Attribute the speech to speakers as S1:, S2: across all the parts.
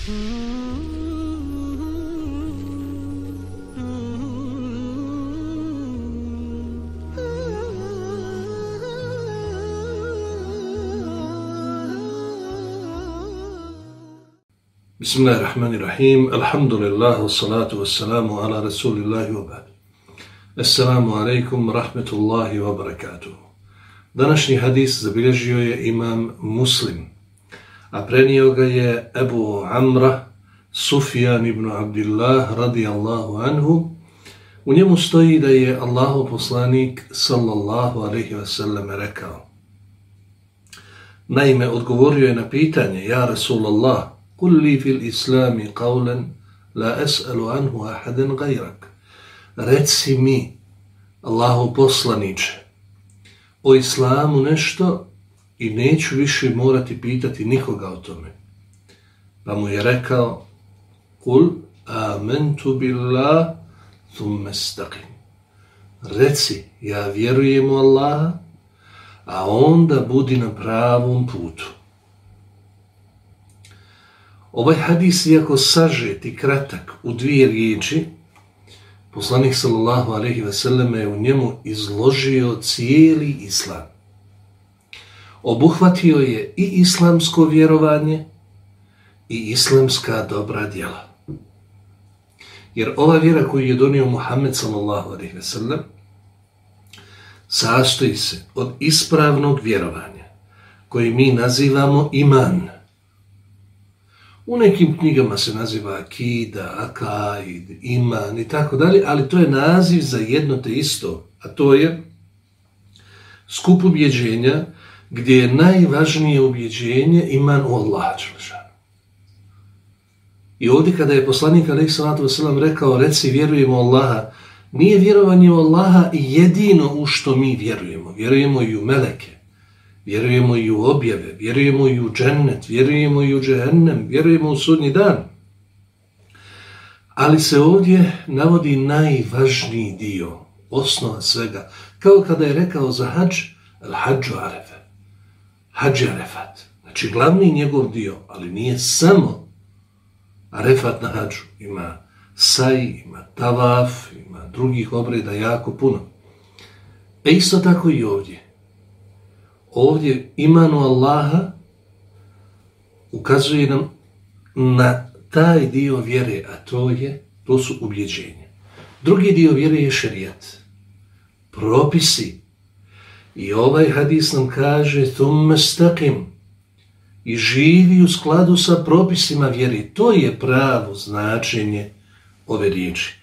S1: بسم الله الرحمن الرحيم الحمد لله والصلاة والسلام على رسول الله وبعد السلام عليكم ورحمة الله وبركاته Današnji hadis zabilježio je imam Muslim, a prenio ga je Ebu Amra Sufjan ibn Abdillah radijallahu anhu. U njemu stoji da je Allahu poslanik sallallahu alaihi wasallam rekao. Naime odgovorio je na pitanje ja Rasulallah kul li fil islami qawlan la esalu anhu ahaden gajrak? Reci mi Allahu poslaniče o islamu nešto i neću više morati pitati nikoga o tome. Pa mu je rekao kul amentu billah thumme staqim. Reci ja vjerujem u Allaha a onda budi na pravom putu. Ovaj hadis, iako sažet i kratak u dvije riječi, poslanik sallallahu alaihi ve selleme je u njemu izložio cijeli islam. Obuhvatio je i islamsko vjerovanje i islamska dobra djela. Jer ova vjera koju je donio Muhammed sallallahu alaihi ve sellem sastoji se od ispravnog vjerovanja koji mi nazivamo iman. U nekim knjigama se naziva akida, akaid, iman i tako dalje, ali to je naziv za jedno te isto, a to je skup ubjeđenja gdje je najvažnije ubjeđenje iman u Allaha Đelešanu. I ovdje kada je poslanik Alek Salatu Veselam rekao, reci vjerujemo Allaha, nije vjerovanje u Allaha jedino u što mi vjerujemo. Vjerujemo i u meleke, vjerujemo i u objave, vjerujemo i u džennet, vjerujemo i u džehennem, vjerujemo u sudnji dan. Ali se ovdje navodi najvažniji dio, osnova svega, kao kada je rekao za hađ, al hađu arefe, hađ arefat. Znači glavni njegov dio, ali nije samo arefat na hađu, ima saj, ima tavaf, ima drugih obreda jako puno. E isto tako i ovdje ovdje imanu Allaha ukazuje nam na taj dio vjere, a to je, to su ubjeđenje. Drugi dio vjere je šerijat. Propisi. I ovaj hadis nam kaže thumme stakim i živi u skladu sa propisima vjeri. To je pravo značenje ove riječi.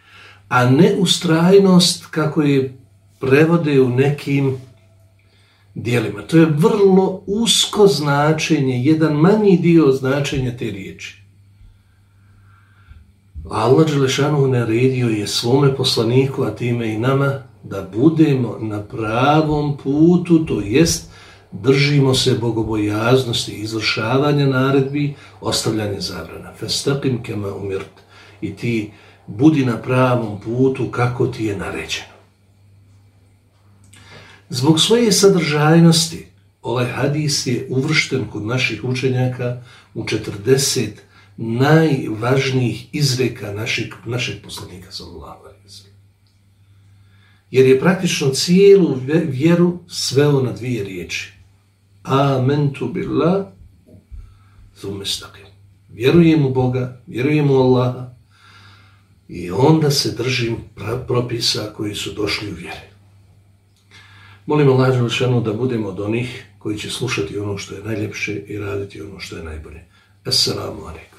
S1: A ne ustrajnost kako je prevode u nekim dijelima. To je vrlo usko značenje, jedan manji dio značenja te riječi. Allah Đelešanu naredio je svome poslaniku, a time i nama, da budemo na pravom putu, to jest držimo se bogobojaznosti, izvršavanja naredbi, ostavljanje zabrana. Festaqim kema umirt. I ti budi na pravom putu kako ti je naređeno. Zbog svoje sadržajnosti, ovaj hadis je uvršten kod naših učenjaka u 40 najvažnijih izreka našeg, našeg poslanika sallallahu alaihi Jer je praktično cijelu vjeru sveo na dvije riječi. Amentu billah thumme stakim. Vjerujem u Boga, vjerujem u Allaha i onda se držim propisa koji su došli u vjeri. Molim Allah Želešanu da budemo od onih koji će slušati ono što je najljepše i raditi ono što je najbolje. Assalamu alaikum.